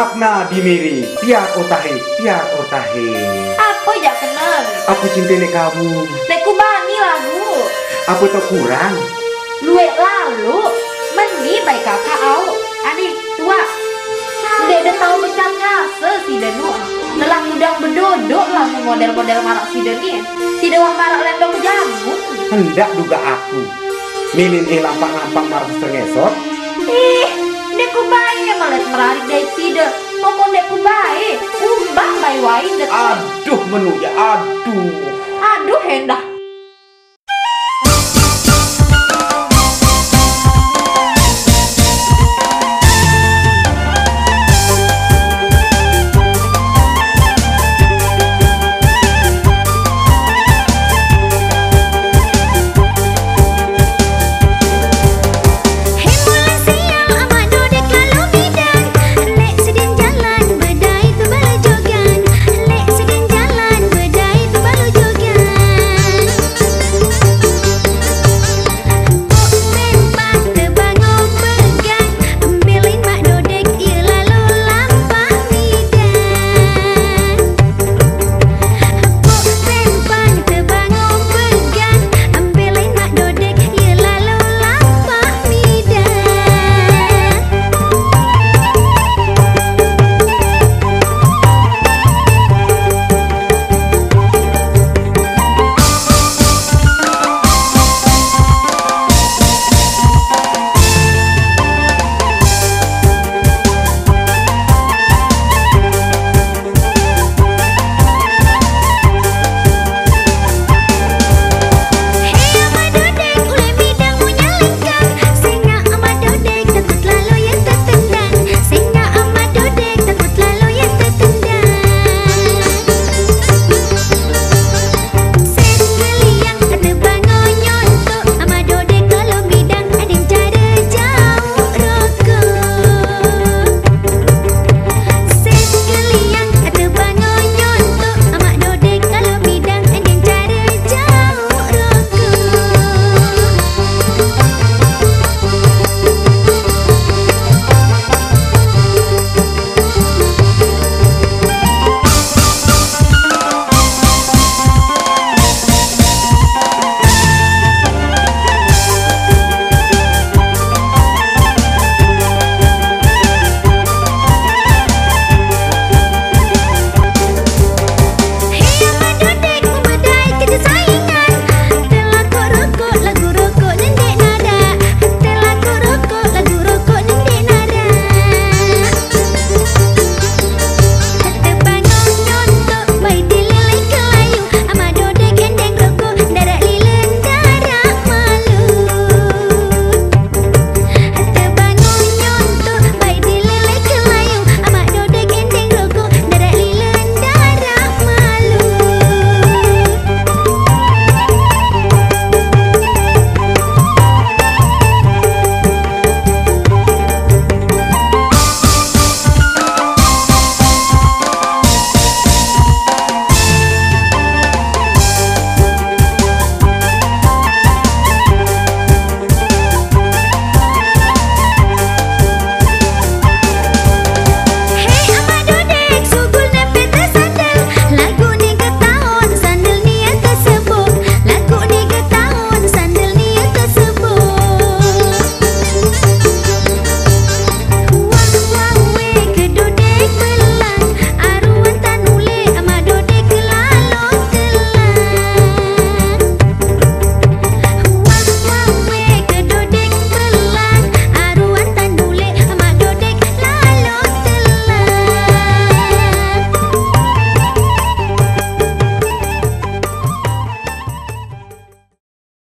makna dimiri tiar otahe tiar otahe Apa jak kenal? aku cinta nek kamu Nek ku bani lagu. apa tak kurang Luwe lalu. Meni baik kakak au. Ani tua. Sudah ada tahu macam ngase si Danu. Lelang udang bedodok lah model-model marak si Dani. Si Dewa marak lendong jamu. hendak duga aku milin eh lampak-lampak marah sengesot Ih, dek ku baik ya malet merarik dari sida. Ngomong dek ku baik. Umbang baik wain det. aduh menu ya aduh Aduh hendak